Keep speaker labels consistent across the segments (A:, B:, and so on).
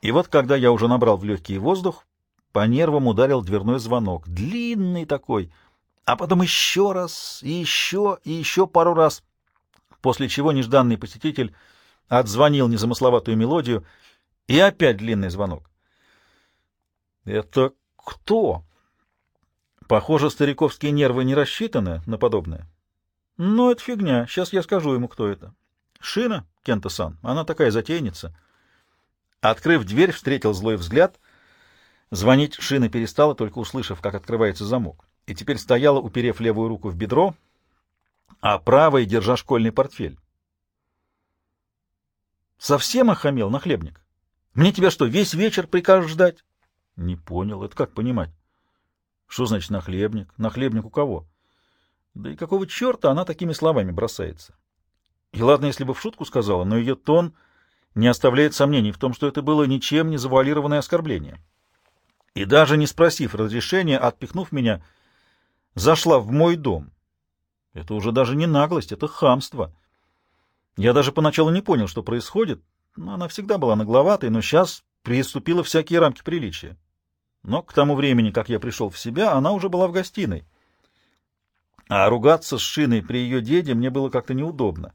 A: И вот, когда я уже набрал в легкий воздух, по нервам ударил дверной звонок. Длинный такой. А потом еще раз, и еще, и еще пару раз. После чего нежданный посетитель отзвонил незамысловатую мелодию, и опять длинный звонок. «Это кто?» Похоже, стариковские нервы не рассчитаны на подобное. Ну, это фигня. Сейчас я скажу ему, кто это. Шина, Кента-сан. Она такая затейница. Открыв дверь, встретил злой взгляд. Звонить Шина перестала, только услышав, как открывается замок. И теперь стояла, уперев левую руку в бедро, а правой держа школьный портфель. Совсем охамел, нахлебник. Мне тебя что, весь вечер прикажешь ждать? Не понял. Это как понимать? Что значит нахлебник? Нахлебник у кого? Да и какого черта она такими словами бросается? И ладно, если бы в шутку сказала, но ее тон не оставляет сомнений в том, что это было ничем не завуалированное оскорбление. И даже не спросив разрешения, отпихнув меня, зашла в мой дом. Это уже даже не наглость, это хамство. Я даже поначалу не понял, что происходит. Она всегда была нагловатой, но сейчас приступила всякие рамки приличия. Но к тому времени, как я пришел в себя, она уже была в гостиной. А ругаться с Шиной при ее деде мне было как-то неудобно.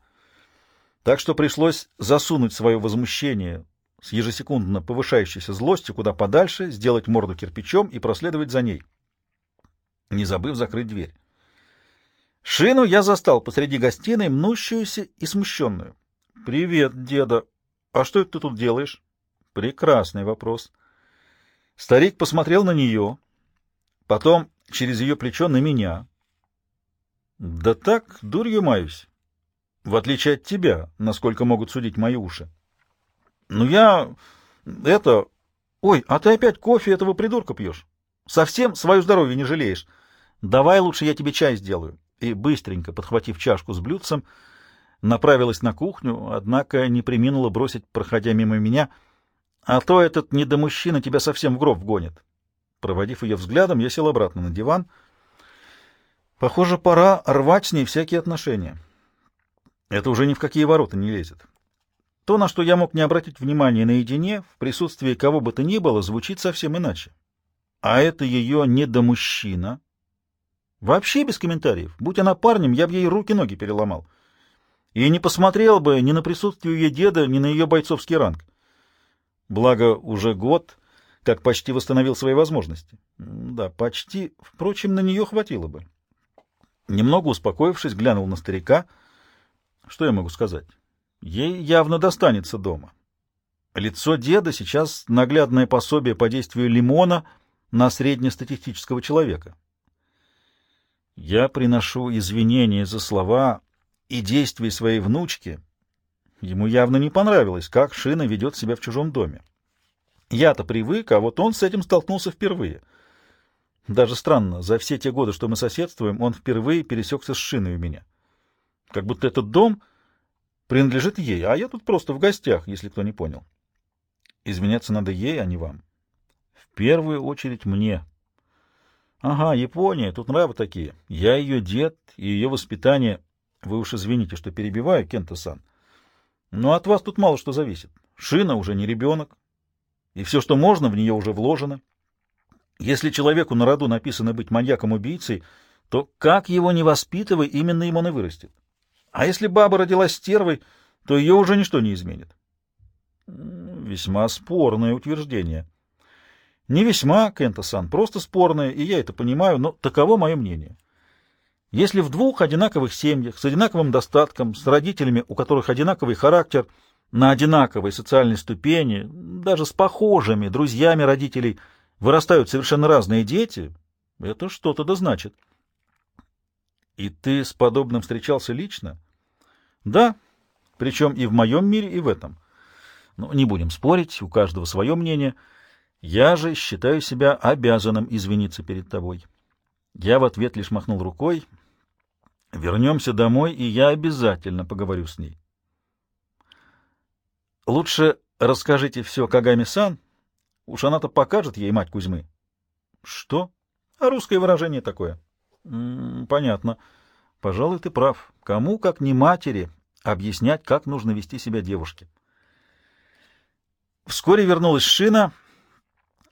A: Так что пришлось засунуть свое возмущение с ежесекундно повышающейся злостью куда подальше, сделать морду кирпичом и проследовать за ней, не забыв закрыть дверь. Шину я застал посреди гостиной, мнущуюся и смущенную. — Привет, деда. А что это ты тут делаешь? — Прекрасный вопрос. — Старик посмотрел на нее, потом через ее плечо на меня. Да так, дурью маюсь, в отличие от тебя, насколько могут судить мои уши. Ну я... это... Ой, а ты опять кофе этого придурка пьешь? Совсем свое здоровье не жалеешь. Давай лучше я тебе чай сделаю. И быстренько, подхватив чашку с блюдцем, направилась на кухню, однако не приминула бросить, проходя мимо меня — а то этот недомужчина тебя совсем в гроб вгонит. Проводив ее взглядом, я сел обратно на диван. Похоже, пора рвать с ней всякие отношения. Это уже ни в какие ворота не лезет. То, на что я мог не обратить внимания наедине, в присутствии кого бы то ни было, звучит совсем иначе. А это ее недомужчина. Вообще без комментариев. Будь она парнем, я бы ей руки-ноги переломал. И не посмотрел бы ни на присутствие ее деда, ни на ее бойцовский ранг. Благо, уже год, как почти восстановил свои возможности. Да, почти. Впрочем, на нее хватило бы. Немного успокоившись, глянул на старика. Что я могу сказать? Ей явно достанется дома. Лицо деда сейчас наглядное пособие по действию лимона на среднестатистического человека. Я приношу извинения за слова и действия своей внучки — Ему явно не понравилось, как Шина ведет себя в чужом доме. Я-то привык, а вот он с этим столкнулся впервые. Даже странно, за все те годы, что мы соседствуем, он впервые пересекся с Шиной у меня. Как будто этот дом принадлежит ей, а я тут просто в гостях, если кто не понял. Изменяться надо ей, а не вам. В первую очередь мне. Ага, Япония, тут нравы такие. Я ее дед и ее воспитание... Вы уж извините, что перебиваю, Кента-сан. Но от вас тут мало что зависит. Шина уже не ребенок, и все, что можно, в нее уже вложено. Если человеку на роду написано быть маньяком-убийцей, то как его не воспитывай, именно им он и вырастет. А если баба родилась стервой, то ее уже ничто не изменит. Весьма спорное утверждение. Не весьма, Кента-сан, просто спорное, и я это понимаю, но таково мое мнение. Если в двух одинаковых семьях, с одинаковым достатком, с родителями, у которых одинаковый характер, на одинаковой социальной ступени, даже с похожими друзьями родителей, вырастают совершенно разные дети, это что-то да значит. И ты с подобным встречался лично? Да, причем и в моем мире, и в этом. Но не будем спорить, у каждого свое мнение. Я же считаю себя обязанным извиниться перед тобой. Я в ответ лишь махнул рукой, Вернемся домой, и я обязательно поговорю с ней. Лучше расскажите все Кагами-сан. Уж она-то покажет ей мать Кузьмы. Что? А русское выражение такое. М -м, понятно. Пожалуй, ты прав. Кому, как не матери, объяснять, как нужно вести себя девушке. Вскоре вернулась Шина,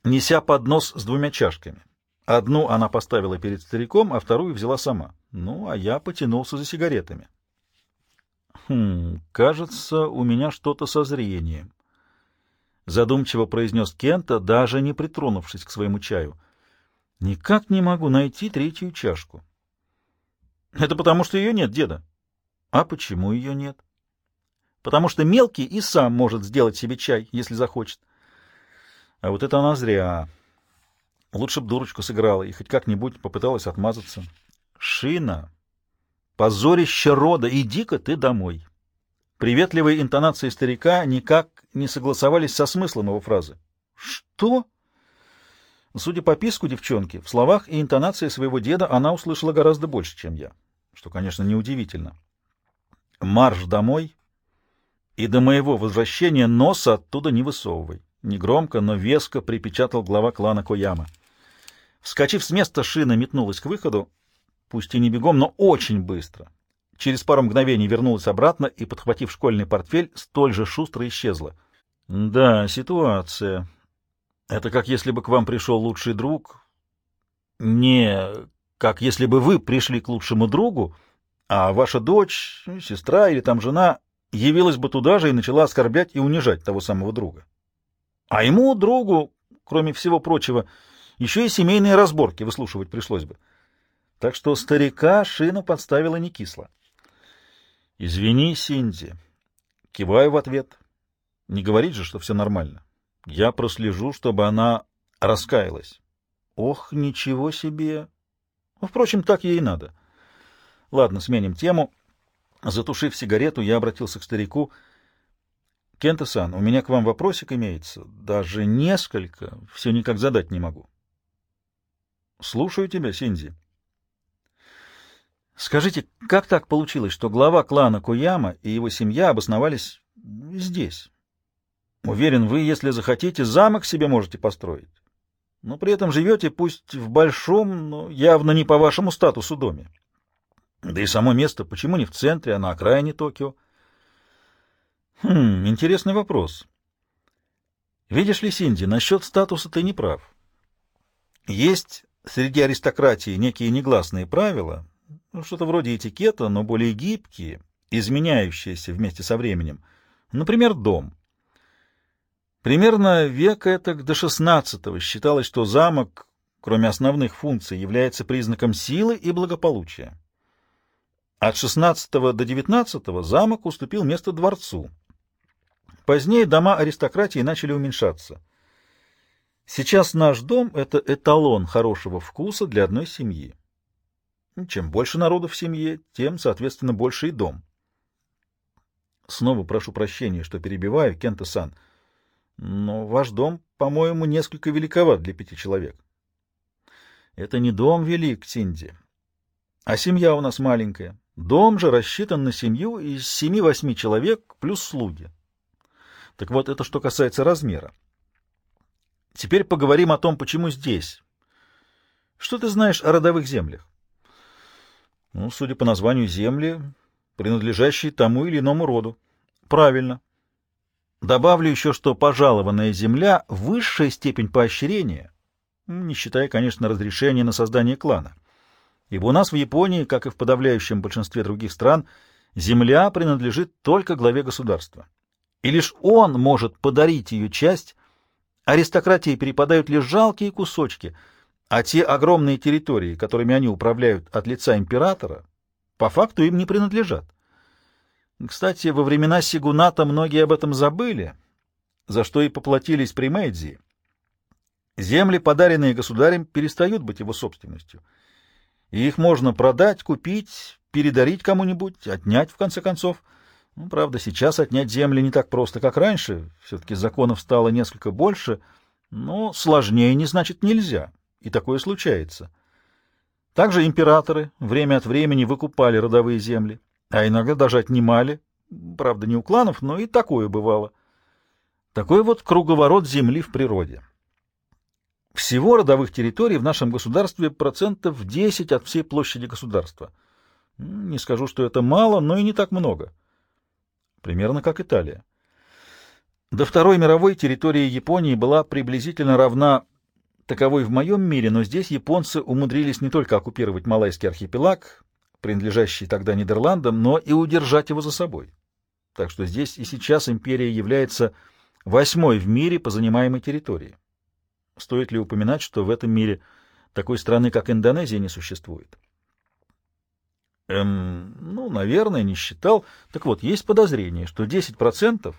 A: неся поднос с двумя чашками. Одну она поставила перед стариком, а вторую взяла сама. Ну, а я потянулся за сигаретами. «Хм, кажется, у меня что-то со зрением», — задумчиво произнес Кента, даже не притронувшись к своему чаю. «Никак не могу найти третью чашку». «Это потому, что ее нет, деда». «А почему ее нет?» «Потому что мелкий и сам может сделать себе чай, если захочет». «А вот это она зря. Лучше б дурочку сыграла и хоть как-нибудь попыталась отмазаться». «Шина!» Позорище рода, иди-ка ты домой. Приветливые интонации старика никак не согласовались со смыслом его фразы. Что? Судя по писку девчонки, в словах и интонации своего деда она услышала гораздо больше, чем я, что, конечно, неудивительно. Марш домой, и до моего возвращения носа оттуда не высовывай. Негромко, но веско припечатал глава клана Кояма. Вскочив с места, шина метнулась к выходу, пусть и не бегом, но очень быстро. Через пару мгновений вернулась обратно и, подхватив школьный портфель, столь же шустро исчезла. Да, ситуация. Это как если бы к вам пришел лучший друг. Не как если бы вы пришли к лучшему другу, а ваша дочь, сестра или там жена явилась бы туда же и начала оскорблять и унижать того самого друга. А ему, другу, кроме всего прочего, еще и семейные разборки выслушивать пришлось бы. Так что старика шина подставила не кисло. «Извини, Синди». Киваю в ответ. Не говорит же, что все нормально. Я прослежу, чтобы она раскаялась. Ох, ничего себе! Ну, впрочем, так ей и надо. Ладно, сменим тему. Затушив сигарету, я обратился к старику. Кента-сан, у меня к вам вопросик имеется. Даже несколько. Все никак задать не могу. Слушаю тебя, Синди. Скажите, как так получилось, что глава клана Куяма и его семья обосновались здесь? Уверен, вы, если захотите, замок себе можете построить. Но при этом живете пусть в большом, но явно не по вашему статусу доме. Да и само место, почему не в центре, а на окраине Токио? Хм, интересный вопрос. Видишь ли, Синди, насчет статуса ты не прав. Есть среди аристократии некие негласные правила, ну, что-то вроде этикета, но более гибкие, изменяющиеся вместе со временем. Например, дом. Примерно века это до XVI считалось, что замок, кроме основных функций, является признаком силы и благополучия. От XVI до XIX замок уступил место дворцу. Позднее дома аристократии начали уменьшаться. Сейчас наш дом — это эталон хорошего вкуса для одной семьи. Чем больше народу в семье, тем, соответственно, больше и дом. Снова прошу прощения, что перебиваю, Кента-сан, но ваш дом, по-моему, несколько великоват для пяти человек. Это не дом велик, Синди, а семья у нас маленькая. Дом же рассчитан на семью из семи-восьми человек плюс слуги. Так вот, это что касается размера. Теперь поговорим о том, почему здесь. Что ты знаешь о родовых землях? Ну, судя по названию земли, принадлежащие тому или иному роду. Правильно. Добавлю еще, что пожалованная земля — высшая степень поощрения, не считая, конечно, разрешения на создание клана. Ибо у нас в Японии, как и в подавляющем большинстве других стран, земля принадлежит только главе государства. И лишь он может подарить ее часть, аристократии перепадают лишь жалкие кусочки — а те огромные территории, которыми они управляют от лица императора, по факту им не принадлежат. Кстати, во времена Сигуната многие об этом забыли, за что и поплатились при Мэйдзи. Земли, подаренные государем, перестают быть его собственностью. И их можно продать, купить, передарить кому-нибудь, отнять, в конце концов. Ну, правда, сейчас отнять земли не так просто, как раньше. Все-таки законов стало несколько больше, но сложнее не значит нельзя и такое случается. Также императоры время от времени выкупали родовые земли, а иногда даже отнимали, правда, не у кланов, но и такое бывало. Такой вот круговорот земли в природе. Всего родовых территорий в нашем государстве процентов 10 от всей площади государства. Не скажу, что это мало, но и не так много. Примерно как Италия. До Второй мировой территория Японии была приблизительно равна таковой в моем мире, но здесь японцы умудрились не только оккупировать Малайский архипелаг, принадлежащий тогда Нидерландам, но и удержать его за собой. Так что здесь и сейчас империя является восьмой в мире по занимаемой территории. Стоит ли упоминать, что в этом мире такой страны, как Индонезия, не существует? Эм, ну, наверное, не считал. Так вот, есть подозрение, что 10%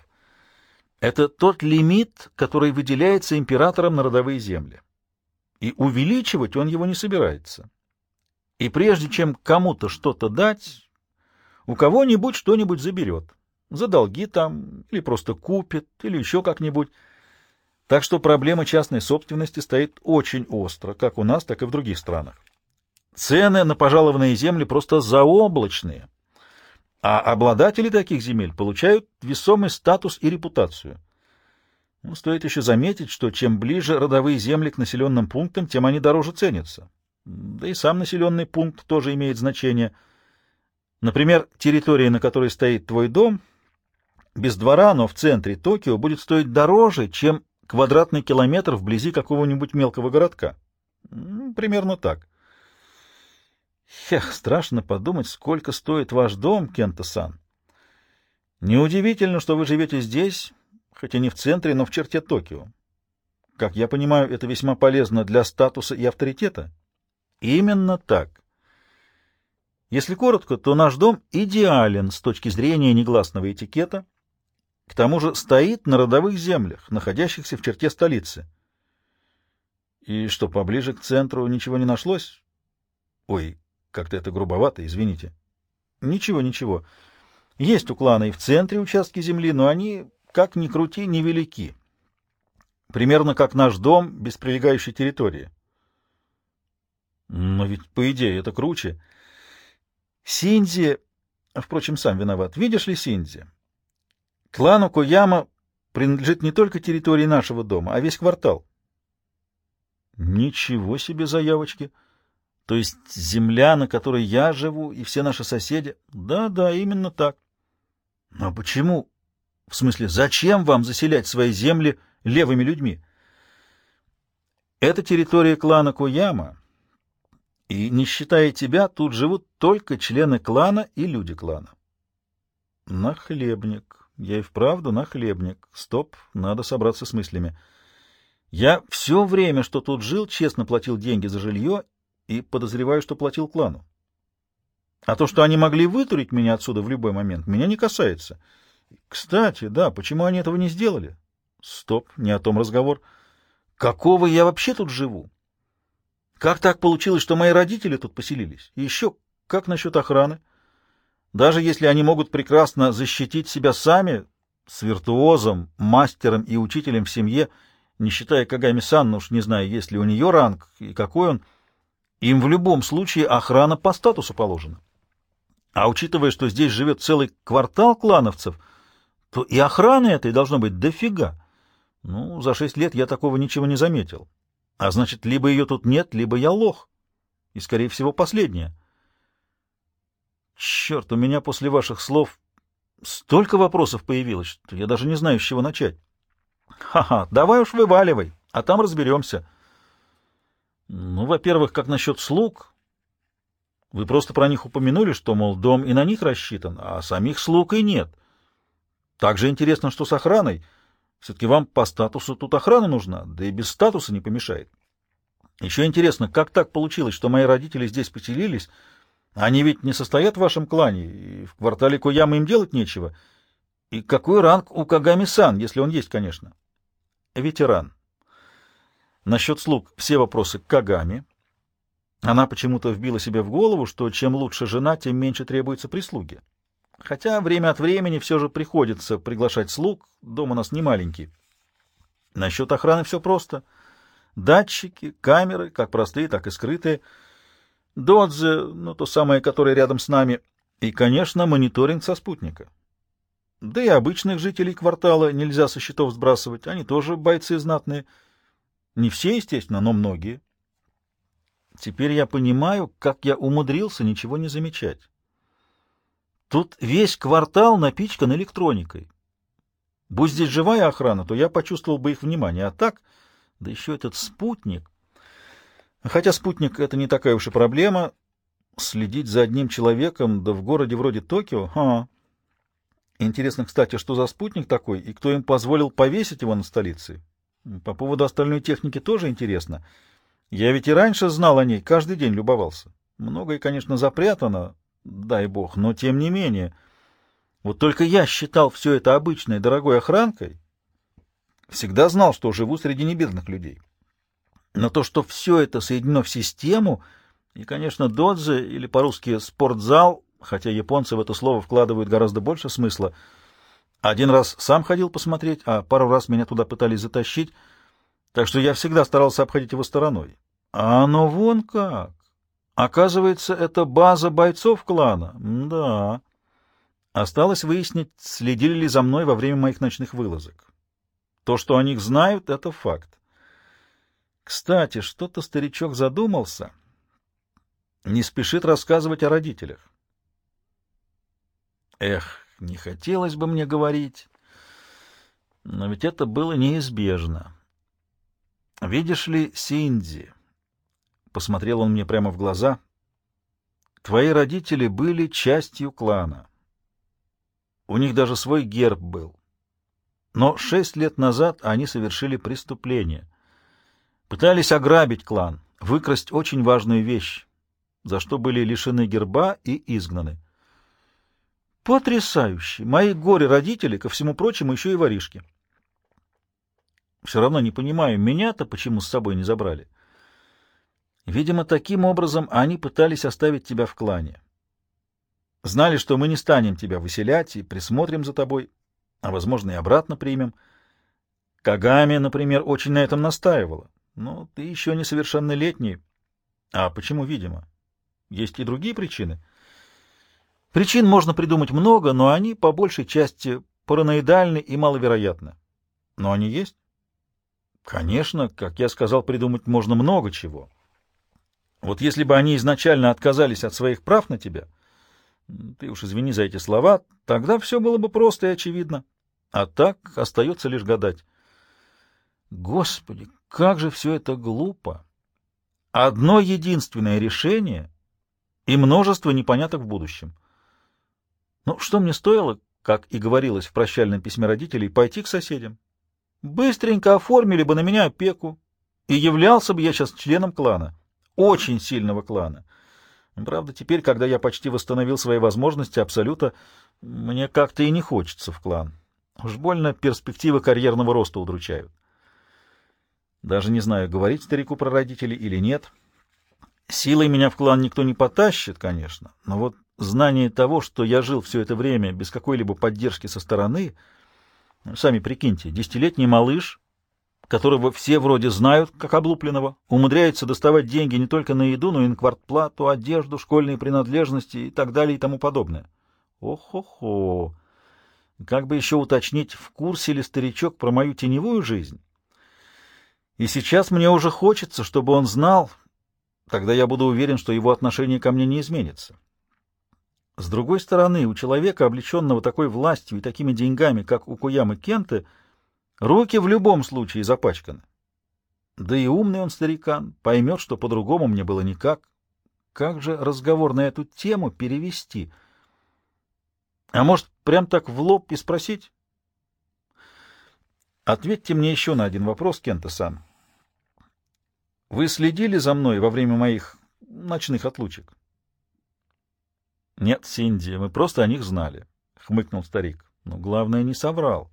A: — это тот лимит, который выделяется императором на родовые земли и увеличивать он его не собирается. И прежде чем кому-то что-то дать, у кого-нибудь что-нибудь заберет. За долги там, или просто купит, или еще как-нибудь. Так что проблема частной собственности стоит очень остро, как у нас, так и в других странах. Цены на пожалованные земли просто заоблачные, а обладатели таких земель получают весомый статус и репутацию. Ну, стоит еще заметить, что чем ближе родовые земли к населенным пунктам, тем они дороже ценятся. Да и сам населенный пункт тоже имеет значение. Например, территория, на которой стоит твой дом, без двора, но в центре Токио, будет стоить дороже, чем квадратный километр вблизи какого-нибудь мелкого городка. Примерно так. Хех, страшно подумать, сколько стоит ваш дом, Кента-сан. Неудивительно, что вы живете здесь, хотя не в центре, но в черте Токио. Как я понимаю, это весьма полезно для статуса и авторитета. Именно так. Если коротко, то наш дом идеален с точки зрения негласного этикета, к тому же стоит на родовых землях, находящихся в черте столицы. И что, поближе к центру ничего не нашлось? Ой, как-то это грубовато, извините. Ничего, ничего. Есть у клана и в центре участки земли, но они как ни крути, невелики. Примерно как наш дом без прилегающей территории. Но ведь, по идее, это круче. Синзи... Впрочем, сам виноват. Видишь ли, Синзи? Клану Кояма принадлежит не только территория нашего дома, а весь квартал. Ничего себе заявочки! То есть земля, на которой я живу, и все наши соседи? Да-да, именно так. Но почему в смысле, зачем вам заселять свои земли левыми людьми? Это территория клана Кояма, и, не считая тебя, тут живут только члены клана и люди клана. Нахлебник. Я и вправду нахлебник. Стоп, надо собраться с мыслями. Я все время, что тут жил, честно платил деньги за жилье и подозреваю, что платил клану. А то, что они могли вытурить меня отсюда в любой момент, меня не касается. — кстати, да, почему они этого не сделали? Стоп, не о том разговор. Какого я вообще тут живу? Как так получилось, что мои родители тут поселились? И еще, как насчет охраны? Даже если они могут прекрасно защитить себя сами, с виртуозом, мастером и учителем в семье, не считая Кагами-сан, ну уж не знаю, есть ли у нее ранг и какой он, им в любом случае охрана по статусу положена. А учитывая, что здесь живет целый квартал клановцев — то и охраны этой должно быть дофига. Ну, за шесть лет я такого ничего не заметил. А значит, либо ее тут нет, либо я лох. И, скорее всего, последнее. Черт, у меня после ваших слов столько вопросов появилось, что я даже не знаю, с чего начать. Ха-ха, давай уж вываливай, а там разберемся. Ну, во-первых, как насчет слуг? Вы просто про них упомянули, что, мол, дом и на них рассчитан, а самих слуг и нет. — также интересно, что с охраной. Все-таки вам по статусу тут охрана нужна, да и без статуса не помешает. Еще интересно, как так получилось, что мои родители здесь поселились? Они ведь не состоят в вашем клане, и в квартале Кояма им делать нечего. И какой ранг у Кагами-сан, если он есть, конечно? Ветеран. Насчет слуг все вопросы к Кагами. Она почему-то вбила себе в голову, что чем лучше жена, тем меньше требуется прислуги. Хотя время от времени все же приходится приглашать слуг, дом у нас не маленький. Насчет охраны все просто. Датчики, камеры, как простые, так и скрытые. Додзе, ну то самое, которое рядом с нами. И, конечно, мониторинг со спутника. Да и обычных жителей квартала нельзя со счетов сбрасывать, они тоже бойцы знатные. Не все, естественно, но многие. Теперь я понимаю, как я умудрился ничего не замечать. Тут весь квартал напичкан электроникой. Будь здесь живая охрана, то я почувствовал бы их внимание, а так, да еще этот спутник. Хотя спутник — это не такая уж и проблема. Следить за одним человеком, да в городе вроде Токио, а, Интересно, кстати, что за спутник такой и кто им позволил повесить его на столице? По поводу остальной техники тоже интересно. Я ведь и раньше знал о ней, каждый день любовался. Многое, конечно, запрятано, дай бог, но тем не менее. Вот только я считал все это обычной дорогой охранкой, всегда знал, что живу среди небедных людей. Но то, что все это соединено в систему, и, конечно, додзе, или по-русски спортзал, хотя японцы в это слово вкладывают гораздо больше смысла. Один раз сам ходил посмотреть, а пару раз меня туда пытались затащить, так что я всегда старался обходить его стороной. А оно вон как! Оказывается, это база бойцов клана. Да. Осталось выяснить, следили ли за мной во время моих ночных вылазок. То, что о них знают, — это факт. Кстати, что-то старичок задумался. Не спешит рассказывать о родителях. Эх, не хотелось бы мне говорить, но ведь это было неизбежно. Видишь ли, Синди, посмотрел он мне прямо в глаза, твои родители были частью клана. У них даже свой герб был. Но шесть лет назад они совершили преступление. Пытались ограбить клан, выкрасть очень важную вещь, за что были лишены герба и изгнаны. Потрясающе! Мои горе-родители, ко всему прочему, еще и воришки. Все равно не понимаю, меня-то почему с собой не забрали. Видимо, таким образом они пытались оставить тебя в клане. Знали, что мы не станем тебя выселять и присмотрим за тобой, а, возможно, и обратно примем. Кагами, например, очень на этом настаивала. Но ты еще несовершеннолетний. А почему, видимо? Есть и другие причины — Причин можно придумать много, но они по большей части параноидальны и маловероятны. Но они есть? Конечно, как я сказал, придумать можно много чего. Вот если бы они изначально отказались от своих прав на тебя, ты уж извини за эти слова, тогда все было бы просто и очевидно. А так остается лишь гадать. Господи, как же все это глупо! Одно единственное решение и множество непоняток в будущем. Ну, что мне стоило, как и говорилось в прощальном письме родителей, пойти к соседям? Быстренько оформили бы на меня опеку, и являлся бы я сейчас членом клана, очень сильного клана. Правда, теперь, когда я почти восстановил свои возможности абсолюта, мне как-то и не хочется в клан. Уж больно перспективы карьерного роста удручают. Даже не знаю, говорить старику про родителей или нет. Силой меня в клан никто не потащит, конечно, но вот знание того, что я жил все это время без какой-либо поддержки со стороны, сами прикиньте, десятилетний малыш, которого все вроде знают, как облупленного, умудряется доставать деньги не только на еду, но и на квартплату, одежду, школьные принадлежности и так далее и тому подобное. Ох-хо-хо! Как бы еще уточнить, в курсе ли старичок про мою теневую жизнь? И сейчас мне уже хочется, чтобы он знал, тогда я буду уверен, что его отношение ко мне не изменится. С другой стороны, у человека, облеченного такой властью и такими деньгами, как у Куямы Кенты, руки в любом случае запачканы. Да и умный он старикан, поймет, что по-другому мне было никак. Как же разговор на эту тему перевести? А может, прям так в лоб и спросить? Ответьте мне еще на один вопрос, Кента-сан. Вы следили за мной во время моих ночных отлучек? — Нет, Синди, мы просто о них знали, — хмыкнул старик. Но главное, не соврал.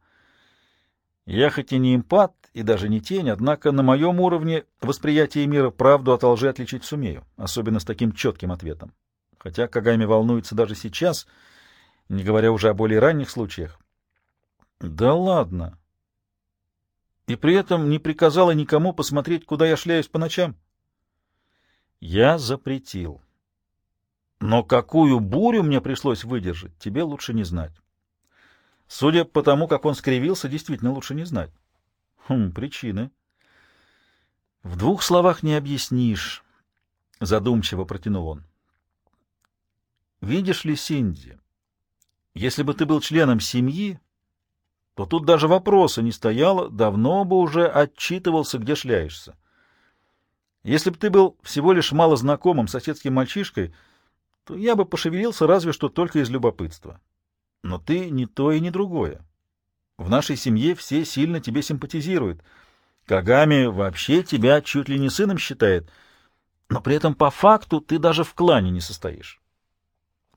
A: Я хоть и не импат, и даже не тень, однако на моем уровне восприятия мира правду от лжи отличить сумею, особенно с таким четким ответом. Хотя Кагами волнуется даже сейчас, не говоря уже о более ранних случаях. Да ладно. И при этом не приказала никому посмотреть, куда я шляюсь по ночам. Я запретил. Но какую бурю мне пришлось выдержать, тебе лучше не знать. Судя по тому, как он скривился, действительно лучше не знать. Хм, причины. В двух словах не объяснишь, задумчиво протянул он. Видишь ли, Синди, если бы ты был членом семьи, то тут даже вопроса не стояло, давно бы уже отчитывался, где шляешься. Если бы ты был всего лишь мало знакомым соседским мальчишкой, то я бы пошевелился разве что только из любопытства. Но ты не то и не другое. В нашей семье все сильно тебе симпатизируют. Кагами вообще тебя чуть ли не сыном считает, но при этом по факту ты даже в клане не состоишь.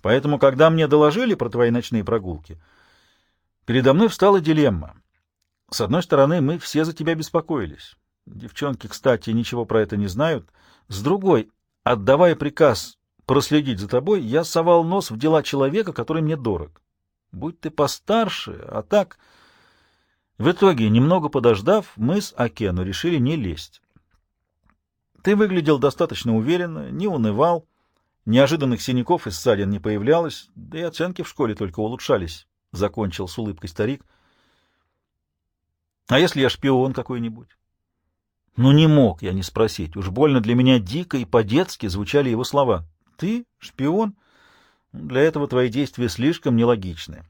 A: Поэтому, когда мне доложили про твои ночные прогулки, передо мной встала дилемма. С одной стороны, мы все за тебя беспокоились. Девчонки, кстати, ничего про это не знают. С другой, отдавая приказ проследить за тобой, я совал нос в дела человека, который мне дорог. Будь ты постарше, а так... В итоге, немного подождав, мы с Акену решили не лезть. Ты выглядел достаточно уверенно, не унывал, неожиданных синяков и ссадин не появлялось, да и оценки в школе только улучшались, — закончил с улыбкой старик. — А если я шпион какой-нибудь? Ну, не мог я не спросить. Уж больно для меня дико и по-детски звучали его слова. Ты шпион? Для этого твои действия слишком нелогичны.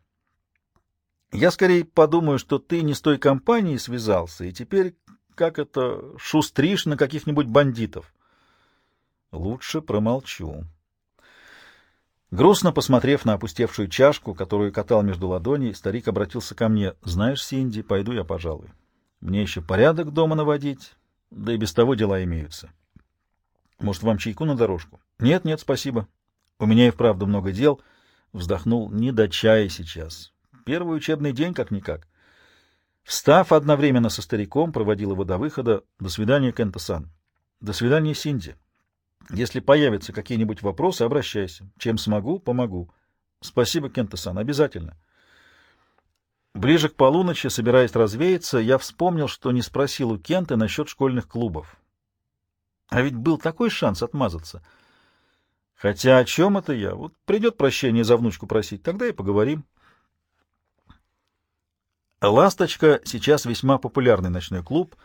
A: Я скорее подумаю, что ты не с той компанией связался, и теперь, как это, шустришь на каких-нибудь бандитов. Лучше промолчу. Грустно посмотрев на опустевшую чашку, которую катал между ладоней, старик обратился ко мне. «Знаешь, Синди, пойду я, пожалуй. Мне еще порядок дома наводить, да и без того дела имеются. Может, вам чайку на дорожку? Нет, нет, спасибо. У меня и вправду много дел. Вздохнул, не до чая сейчас. Первый учебный день как-никак. Встав одновременно со стариком, проводил его до выхода. До свидания, Кента-сан. До свидания, Синди. Если появятся какие-нибудь вопросы, обращайся. Чем смогу, помогу. Спасибо, Кента-сан, обязательно. Ближе к полуночи, собираясь развеяться, я вспомнил, что не спросил у Кента насчет школьных клубов. А ведь был такой шанс отмазаться. Хотя о чем это я? Вот придет прощение за внучку просить, тогда и поговорим. «Ласточка» сейчас весьма популярный ночной клуб,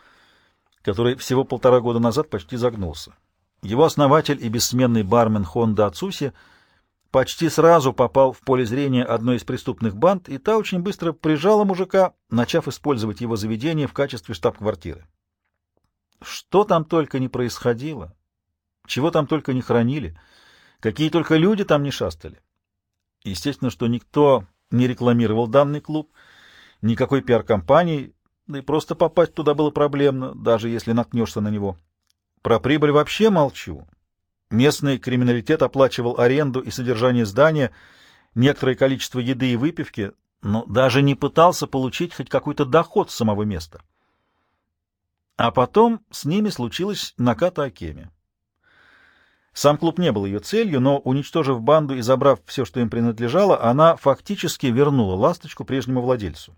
A: который всего полтора года назад почти загнулся. Его основатель и бессменный бармен Хонда Ацуси — почти сразу попал в поле зрения одной из преступных банд, и та очень быстро прижала мужика, начав использовать его заведение в качестве штаб-квартиры. Что там только не происходило, чего там только не хранили, какие только люди там не шастали. Естественно, что никто не рекламировал данный клуб, никакой пиар-компании, да и просто попасть туда было проблемно, даже если наткнешься на него. Про прибыль вообще молчу. Местный криминалитет оплачивал аренду и содержание здания, некоторое количество еды и выпивки, но даже не пытался получить хоть какой-то доход с самого места. А потом с ними случилось наката Акеми. Сам клуб не был ее целью, но, уничтожив банду и забрав все, что им принадлежало, она фактически вернула ласточку прежнему владельцу.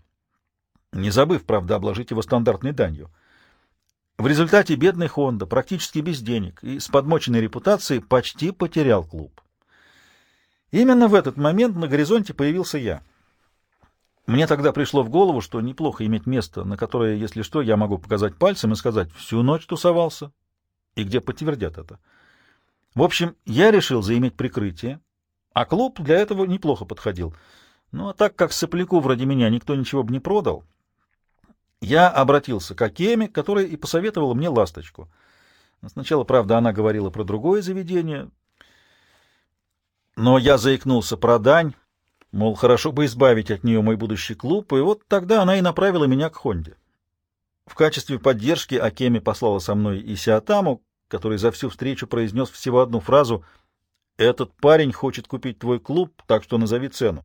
A: Не забыв, правда, обложить его стандартной данью — в результате бедный Хонда, практически без денег и с подмоченной репутацией, почти потерял клуб. Именно в этот момент на горизонте появился я. Мне тогда пришло в голову, что неплохо иметь место, на которое, если что, я могу показать пальцем и сказать «всю ночь тусовался», и где подтвердят это. В общем, я решил заиметь прикрытие, а клуб для этого неплохо подходил. Ну, а так как сопляку вроде меня никто ничего бы не продал, я обратился к Акеме, которая и посоветовала мне ласточку. Сначала, правда, она говорила про другое заведение, но я заикнулся про дань, мол, хорошо бы избавить от нее мой будущий клуб, и вот тогда она и направила меня к Хонде. В качестве поддержки Акеми послала со мной и Сиатаму, который за всю встречу произнес всего одну фразу «Этот парень хочет купить твой клуб, так что назови цену».